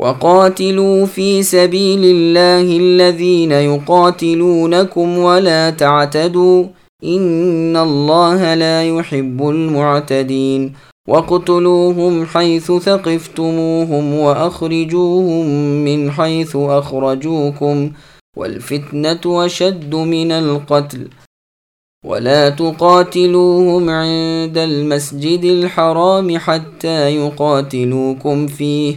وقاتلوا في سبيل الله الذين يقاتلونكم ولا تعتدوا إن الله لا يحب المعتدين وقتلوهم حيث ثقفتموهم وأخرجوهم من حيث أخرجوكم والفتنة أشد من القتل ولا تقاتلوهم عند المسجد الحرام حتى يقاتلوكم فيه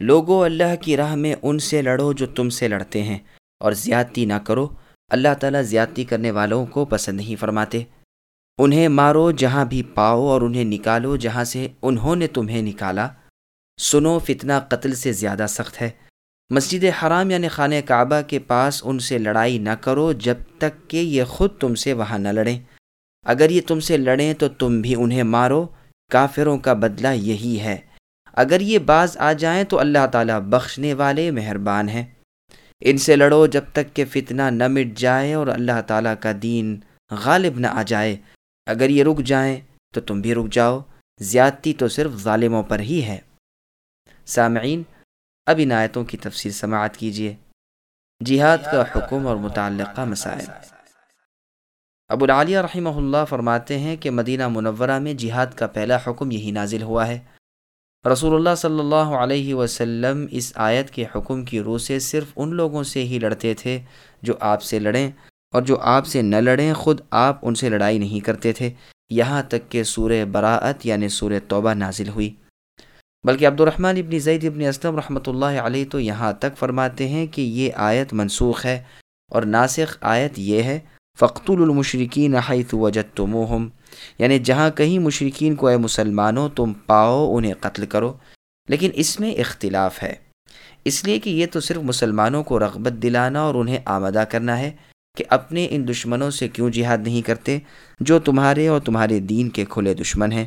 لوگو اللہ کی راہ میں ان سے لڑو جو تم سے لڑتے ہیں، اور زیادتی نہ کرو، اللہ تعالیٰ زیادتی کرنے والوں کو پسند نہیں فرماتے۔ انہیں مارو جہاں بھی پاؤ اور انہیں نکالو جہاں سے انہوں نے تمہیں نکالا۔ سنو، فتنہ قتل سے زیادہ سخت ہے۔ مسجد حرام یعنی خانہ کعبہ کے پاس ان سے لڑائی نہ کرو جب تک کہ یہ خود تم سے وہاں نہ لڑیں۔ اگر یہ تم سے لڑیں تو تم بھی انہیں مارو۔ کافروں کا بدلہ یہی ہے۔ اگر یہ باز آ جائیں تو اللہ تعالیٰ بخشنے والے مہربان ہیں۔ ان سے لڑو جب تک کہ فتنہ نہ مٹ جائے اور اللہ تعالیٰ کا دین غالب نہ آ جائے۔ اگر یہ رک جائیں تو تم بھی رک جاؤ۔ زیادتی تو صرف ظالموں پر ہی ہے۔ سامعین، اب ان آیتوں کی تفصیل سماعت کیجیے۔ جہاد کا حکم اور متعلقہ مسائل۔ ابو العالیہ رحمہ اللہ فرماتے ہیں کہ مدینہ منورہ میں جہاد کا پہلا حکم یہی نازل ہوا ہے۔ رسول اللہ صلی اللہ علیہ وسلم اس آیت کے حکم کی روح سے صرف ان لوگوں سے ہی لڑتے تھے جو آپ سے لڑیں اور جو آپ سے نہ لڑیں، خود آپ ان سے لڑائی نہیں کرتے تھے۔ یہاں تک کہ سور براعت یعنی سور توبہ نازل ہوئی۔ بلکہ عبد الرحمن ابن زید ابن اسلم رحمۃ اللہ علیہ تو یہاں تک فرماتے ہیں کہ یہ آیت منسوخ ہے اور ناسخ آیت یہ ہے فخت المشرقین حیث وجدتموہم یعنی جہاں کہیں مشرقین کو اے مسلمانوں تم پاؤ، انہیں قتل کرو۔ لیکن اس میں اختلاف ہے۔ اس لیے کہ یہ تو صرف مسلمانوں کو رغبت دلانا اور انہیں آمدہ کرنا ہے کہ اپنے ان دشمنوں سے کیوں جہاد نہیں کرتے، جو تمہارے اور تمہارے دین کے کھلے دشمن ہیں۔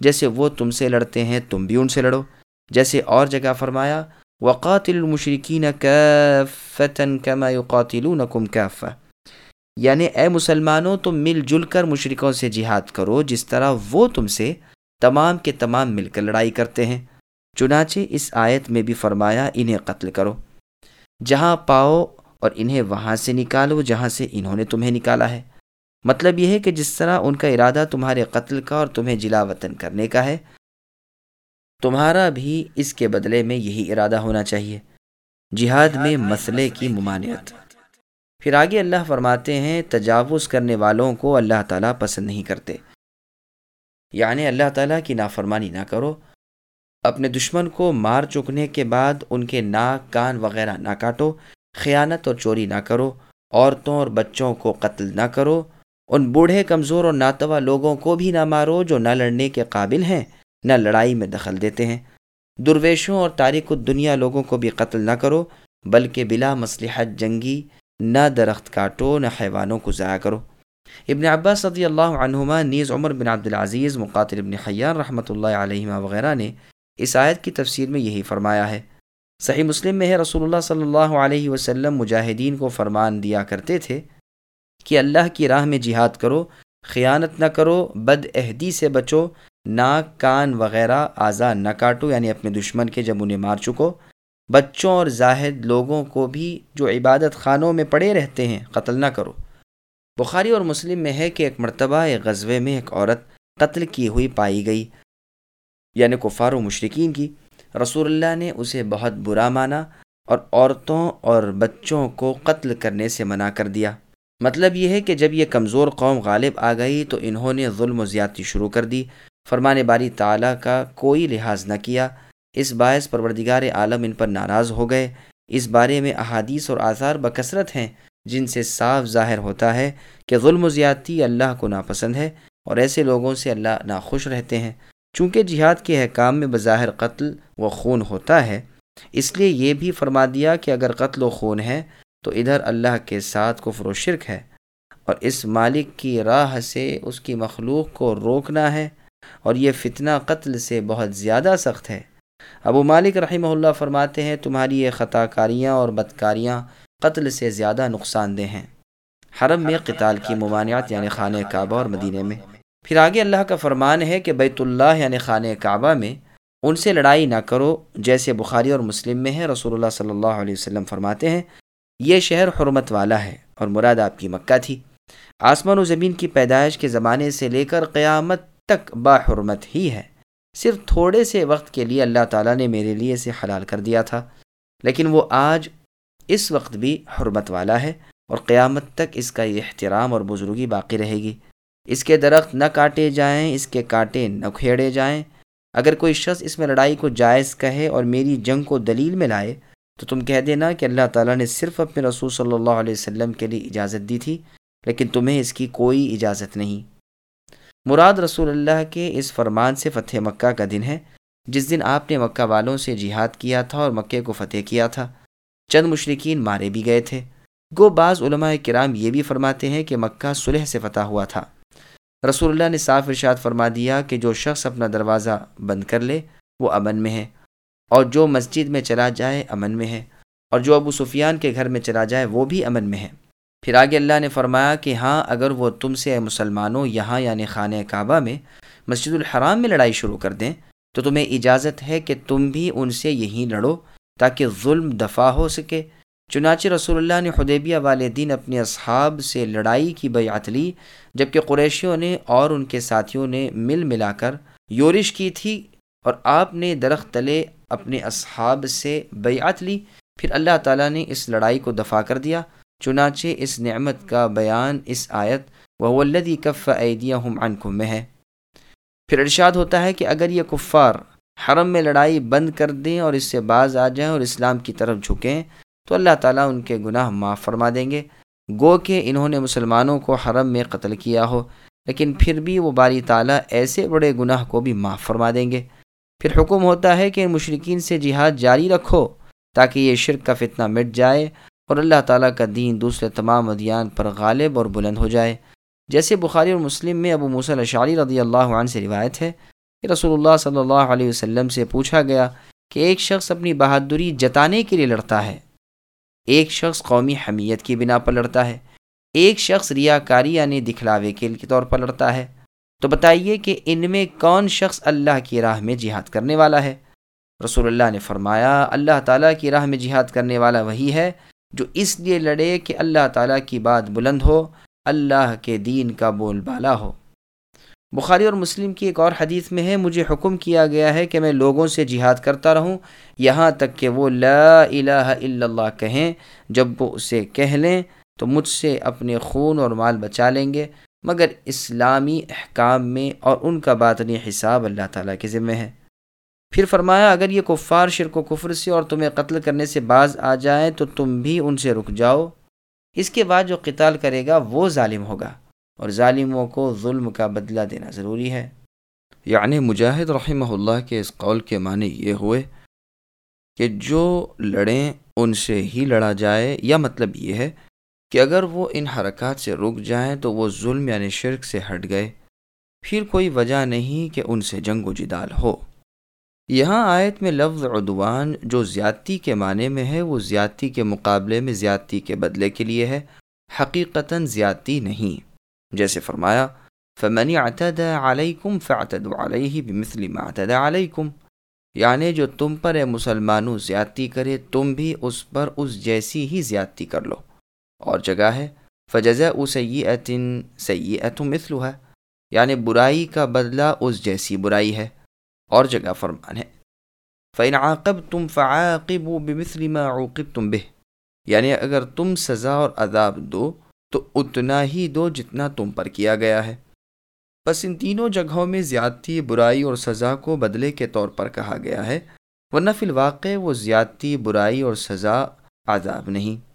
جیسے وہ تم سے لڑتے ہیں، تم بھی ان سے لڑو۔ جیسے اور جگہ فرمایا، وقاتل المشرقین فتن کما يقاتلونکم کافہ یعنی اے مسلمانوں، تم مل جل کر مشرقوں سے جہاد کرو، جس طرح وہ تم سے تمام کے تمام مل کر لڑائی کرتے ہیں۔ چنانچہ اس آیت میں بھی فرمایا، انہیں قتل کرو۔ جہاں پاؤ اور انہیں وہاں سے نکالو، جہاں سے انہوں نے تمہیں نکالا ہے۔ مطلب یہ ہے کہ جس طرح ان کا ارادہ تمہارے قتل کا اور تمہیں جلا وطن کرنے کا ہے، تمہارا بھی اس کے بدلے میں یہی ارادہ ہونا چاہیے۔ جہاد میں مسئلے کی ممانعت۔ پھر آگے اللہ فرماتے ہیں، تجاوز کرنے والوں کو اللہ تعالیٰ پسند نہیں کرتے۔ یعنی اللہ تعالیٰ کی نافرمانی نہ کرو۔ اپنے دشمن کو مار چکنے کے بعد ان کے ناک، کان وغیرہ نہ کاٹو۔ خیانت اور چوری نہ کرو۔ عورتوں اور بچوں کو قتل نہ کرو۔ ان بوڑھے، کمزور اور ناتوا لوگوں کو بھی نہ مارو جو نہ لڑنے کے قابل ہیں، نہ لڑائی میں دخل دیتے ہیں۔ درویشوں اور تاریخ الدنیا لوگوں کو بھی قتل نہ کرو، بلکہ بلا مصلحت جنگی نہ درخت کاٹو، نہ حیوانوں کو ضائع کرو۔ ابن عباس صدی اللہ عنہما نیز عمر بن عبدالعزیز مقاتل ابن خیار رحمۃ اللہ علیہ وغیرہ نے اس آیت کی تفسیر میں یہی فرمایا ہے۔ صحیح مسلم میں ہے، رسول اللہ صلی اللہ علیہ وسلم مجاہدین کو فرمان دیا کرتے تھے کہ اللہ کی راہ میں جہاد کرو، خیانت نہ کرو، بد عہدی سے بچو، ناک، کان وغیرہ آزاد نہ کاٹو یعنی اپنے دشمن کے جب انہیں مار چکو۔ بچوں اور زاہد لوگوں کو بھی جو عبادت خانوں میں پڑے رہتے ہیں، قتل نہ کرو۔ بخاری اور مسلم میں ہے کہ ایک مرتبہ ایک غزوے میں ایک عورت قتل کی ہوئی پائی گئی یعنی کفار و مشرقین کی۔ رسول اللہ نے اسے بہت برا مانا اور عورتوں اور بچوں کو قتل کرنے سے منع کر دیا۔ مطلب یہ ہے کہ جب یہ کمزور قوم غالب آ گئی تو انہوں نے ظلم و زیادتی شروع کر دی۔ فرمان باری تعالیٰ کا کوئی لحاظ نہ کیا۔ اس باعث پروردگار عالم ان پر ناراض ہو گئے۔ اس بارے میں احادیث اور آثار بکثرت ہیں جن سے صاف ظاہر ہوتا ہے کہ ظلم و زیادتی اللہ کو ناپسند ہے اور ایسے لوگوں سے اللہ ناخوش رہتے ہیں۔ چونکہ جہاد کے احکام میں بظاہر قتل و خون ہوتا ہے، اس لیے یہ بھی فرما دیا کہ اگر قتل و خون ہے تو ادھر اللہ کے ساتھ کفر و شرک ہے اور اس مالک کی راہ سے اس کی مخلوق کو روکنا ہے اور یہ فتنہ قتل سے بہت زیادہ سخت ہے۔ ابو مالک رحمہ اللہ فرماتے ہیں، تمہاری یہ خطا کاریاں اور بدکاریاں قتل سے زیادہ نقصان دہ ہیں۔ حرم میں قتال کی ممانعت یعنی خانہ کعبہ اور مدینہ میں۔ پھر آگے اللہ کا فرمان ہے کہ بیت اللہ یعنی خانہ کعبہ میں ان سے لڑائی نہ کرو، جیسے بخاری اور مسلم میں ہے۔ رسول اللہ صلی اللہ علیہ وسلم فرماتے ہیں، یہ شہر حرمت والا ہے اور مراد آپ کی مکہ تھی۔ آسمان و زمین کی پیدائش کے زمانے سے لے کر قیامت تک با حرمت ہی ہے۔ صرف تھوڑے سے وقت کے لیے اللہ تعالیٰ نے میرے لیے اسے حلال کر دیا تھا۔ لیکن وہ آج اس وقت بھی حرمت والا ہے اور قیامت تک اس کا یہ احترام اور بزرگی باقی رہے گی۔ اس کے درخت نہ کاٹے جائیں، اس کے کانٹے نہ کھیڑے جائیں۔ اگر کوئی شخص اس میں لڑائی کو جائز کہے اور میری جنگ کو دلیل میں لائے، تو تم کہہ دینا کہ اللہ تعالیٰ نے صرف اپنے رسول صلی اللہ علیہ وسلم کے لیے اجازت دی تھی، لیکن تمہیں اس کی کوئی اجازت نہیں۔ مراد رسول اللہ کے اس فرمان سے فتح مکہ کا دن ہے، جس دن آپ نے مکہ والوں سے جہاد کیا تھا اور مکے کو فتح کیا تھا۔ چند مشرقین مارے بھی گئے تھے۔ گو بعض علماء کرام یہ بھی فرماتے ہیں کہ مکہ صلح سے فتح ہوا تھا۔ رسول اللہ نے صاف ارشاد فرما دیا کہ جو شخص اپنا دروازہ بند کر لے، وہ امن میں ہے۔ اور جو مسجد میں چلا جائے، امن میں ہے۔ اور جو ابو سفیان کے گھر میں چلا جائے، وہ بھی امن میں ہے۔ پھر آگے اللہ نے فرمایا کہ ہاں اگر وہ تم سے مسلمانوں یہاں یعنی خانہ کعبہ میں مسجد الحرام میں لڑائی شروع کر دیں، تو تمہیں اجازت ہے کہ تم بھی ان سے یہیں لڑو تاکہ ظلم دفاع ہو سکے۔ چنانچہ رسول اللہ نے خدیبیہ والے دن اپنے اصحاب سے لڑائی کی بیعت لی، جبکہ قریشیوں نے اور ان کے ساتھیوں نے مل ملا کر یورش کی تھی اور آپ نے درخت تلے اپنے اصحاب سے بیعت لی۔ پھر اللہ تعالیٰ نے اس لڑائی کو دفاع کر دیا۔ چنانچہ اس نعمت کا بیان اس آیت وہ ولدی کف عیدیہ ہم عنکم میں ہے۔ پھر ارشاد ہوتا ہے کہ اگر یہ کفار حرم میں لڑائی بند کر دیں اور اس سے باز آ جائیں اور اسلام کی طرف جھکیں، تو اللہ تعالیٰ ان کے گناہ معاف فرما دیں گے۔ گو کہ انہوں نے مسلمانوں کو حرم میں قتل کیا ہو، لیکن پھر بھی وہ باری تعالیٰ ایسے بڑے گناہ کو بھی معاف فرما دیں گے۔ پھر حکم ہوتا ہے کہ ان مشرقین سے جہاد جاری رکھو تاکہ یہ شرک کا فتنہ مٹ جائے۔ اور اللہ تعالیٰ کا دین دوسرے تمام ادیان پر غالب اور بلند ہو جائے۔ جیسے بخاری اور مسلم میں ابو موسیٰ رضی اللہ عنہ سے روایت ہے کہ رسول اللہ صلی اللہ علیہ وسلم سے پوچھا گیا کہ ایک شخص اپنی بہادری جتانے کے لیے لڑتا ہے۔ ایک شخص قومی حمیت کی بنا پر لڑتا ہے۔ ایک شخص ریاکاری یعنی دکھلاوے کے طور پر لڑتا ہے۔ تو بتائیے کہ ان میں کون شخص اللہ کی راہ میں جہاد کرنے والا ہے؟ رسول اللہ نے فرمایا، اللہ تعالیٰ کی راہ میں جہاد کرنے والا وہی ہے جو اس لیے لڑے کہ اللہ تعالیٰ کی بات بلند ہو، اللہ کے دین کا بول بالا ہو۔ بخاری اور مسلم کی ایک اور حدیث میں ہے، مجھے حکم کیا گیا ہے کہ میں لوگوں سے جہاد کرتا رہوں، یہاں تک کہ وہ لا الہ الا اللہ کہیں، جب وہ اسے کہہ لیں تو مجھ سے اپنے خون اور مال بچا لیں گے۔ مگر اسلامی احکام میں اور ان کا باطنی حساب اللہ تعالیٰ کے ذمہ ہے۔ پھر فرمایا، اگر یہ کفار شرک و کفر سے اور تمہیں قتل کرنے سے باز آ جائیں تو تم بھی ان سے رک جاؤ۔ اس کے بعد جو قتال کرے گا، وہ ظالم ہوگا۔ اور ظالموں کو ظلم کا بدلہ دینا ضروری ہے۔ یعنی مجاہد رحمہ اللہ کے اس قول کے معنی یہ ہوئے کہ جو لڑیں ان سے ہی لڑا جائے۔ یا مطلب یہ ہے کہ اگر وہ ان حرکات سے رک جائیں تو وہ ظلم یعنی شرک سے ہٹ گئے۔ پھر کوئی وجہ نہیں کہ ان سے جنگ و جدال ہو۔ یہاں آیت میں لفظ عدوان جو زیادتی کے معنی میں ہے، وہ زیادتی کے مقابلے میں زیادتی کے بدلے کے لیے ہے، حقیقتاً زیادتی نہیں۔ جیسے فرمایا فمنی اعتد علیکم فعتد علیہ بمثل ما اعتد علیکم یعنی جو تم پر اے مسلمانوں زیادتی کرے، تم بھی اس پر اس جیسی ہی زیادتی کر لو۔ اور جگہ ہے فجزا او سیئتن سیئت مثلها۔ یعنی برائی کا بدلہ اس جیسی برائی ہے۔ اور جگہ فرمان ہے۔ فعن عاقب تم فعاقب و ما عوقب تم بے یعنی اگر تم سزا اور عذاب دو، تو اتنا ہی دو جتنا تم پر کیا گیا ہے۔ بس ان تینوں جگہوں میں زیادتی، برائی اور سزا کو بدلے کے طور پر کہا گیا ہے، ورنہ فی الواقع وہ زیادتی، برائی اور سزا، عذاب نہیں۔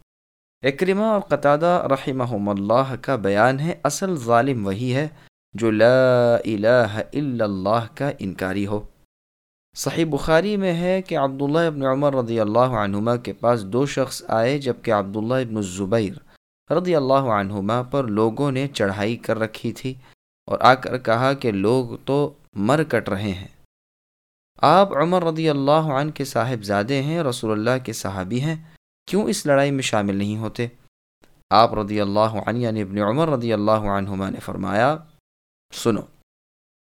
اکرمہ اور قطادہ رحمہ اللہ کا بیان ہے، اصل ظالم وہی ہے جو لا الہ الا اللہ کا انکاری ہو۔ صحیح بخاری میں ہے کہ عبداللہ ابن عمر رضی اللہ عنہما کے پاس دو شخص آئے، جبکہ عبداللہ ابن الزبیر رضی اللہ عنہما پر لوگوں نے چڑھائی کر رکھی تھی اور آ کر کہا کہ لوگ تو مر کٹ رہے ہیں۔ آپ عمر رضی اللہ عنہ کے صاحب زادے ہیں، رسول اللہ کے صحابی ہیں، کیوں اس لڑائی میں شامل نہیں ہوتے؟ آپ رضی اللہ عنہ یعنی ابن عمر رضی اللہ عنہما نے فرمایا سنو،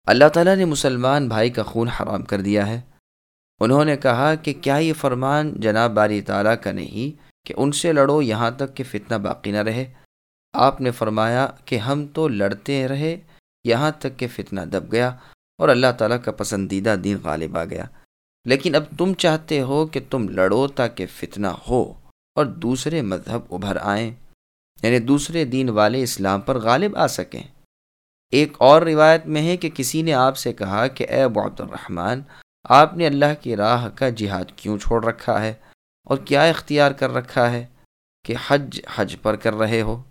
اللہ تعالیٰ نے مسلمان بھائی کا خون حرام کر دیا ہے۔ انہوں نے کہا کہ کیا یہ فرمان جناب باری تعالیٰ کا نہیں کہ ان سے لڑو یہاں تک کہ فتنہ باقی نہ رہے۔ آپ نے فرمایا کہ ہم تو لڑتے رہے، یہاں تک کہ فتنہ دب گیا اور اللہ تعالیٰ کا پسندیدہ دین غالب آ گیا۔ لیکن اب تم چاہتے ہو کہ تم لڑو تاکہ فتنہ ہو اور دوسرے مذہب ابھر آئیں یعنی دوسرے دین والے اسلام پر غالب آ سکیں۔ ایک اور روایت میں ہے کہ کسی نے آپ سے کہا کہ اے ابو عبد الرحمن آپ نے اللہ کی راہ کا جہاد کیوں چھوڑ رکھا ہے؟ اور کیا اختیار کر رکھا ہے کہ حج حج پر کر رہے ہو؟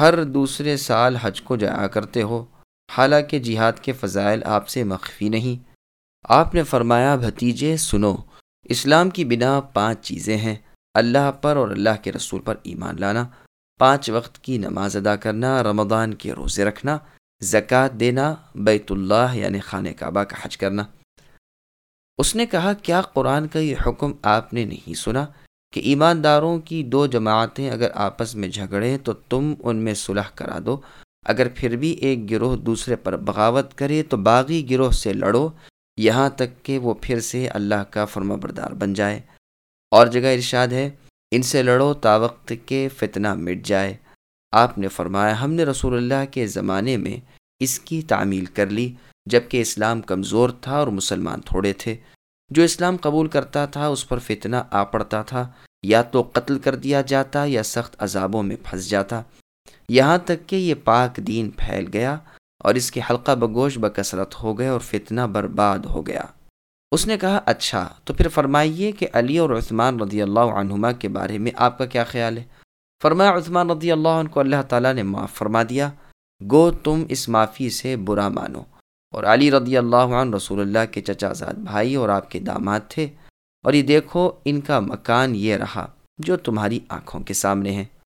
ہر دوسرے سال حج کو جایا کرتے ہو، حالانکہ جہاد کے فضائل آپ سے مخفی نہیں۔ آپ نے فرمایا، بھتیجے، سنو، اسلام کی بنا پانچ چیزیں ہیں، اللہ پر اور اللہ کے رسول پر ایمان لانا، پانچ وقت کی نماز ادا کرنا، رمضان کے روزے رکھنا زکوٰۃ دینا بیت اللہ یعنی خانہ کعبہ کا حج کرنا۔ اس نے کہا، کیا قرآن کا یہ حکم آپ نے نہیں سنا کہ ایمانداروں کی دو جماعتیں اگر آپس میں جھگڑیں تو تم ان میں صلح کرا دو؟ اگر پھر بھی ایک گروہ دوسرے پر بغاوت کرے تو باغی گروہ سے لڑو، یہاں تک کہ وہ پھر سے اللہ کا فرما بردار بن جائے۔ اور جگہ ارشاد ہے، ان سے لڑو تا وقت کے فتنہ مٹ جائے۔ آپ نے فرمایا، ہم نے رسول اللہ کے زمانے میں اس کی تعمیل کر لی جبکہ اسلام کمزور تھا اور مسلمان تھوڑے تھے۔ جو اسلام قبول کرتا تھا، اس پر فتنہ آ پڑتا تھا۔ یا تو قتل کر دیا جاتا یا سخت عذابوں میں پھنس جاتا۔ یہاں تک کہ یہ پاک دین پھیل گیا اور اس کے حلقہ بگوش بکثرت ہو گئے اور فتنہ برباد ہو گیا۔ اس نے کہا اچھا تو پھر فرمائیے کہ علی اور عثمان رضی اللہ عنہما کے بارے میں آپ کا کیا خیال ہے؟ فرمایا عثمان رضی اللہ عنہ کو اللہ تعالیٰ نے معاف فرما دیا۔ گو تم اس معافی سے برا مانو۔ اور علی رضی اللہ عنہ رسول اللہ کے چچا زاد بھائی اور آپ کے داماد تھے۔ اور یہ دیکھو ان کا مکان یہ رہا جو تمہاری آنکھوں کے سامنے ہے۔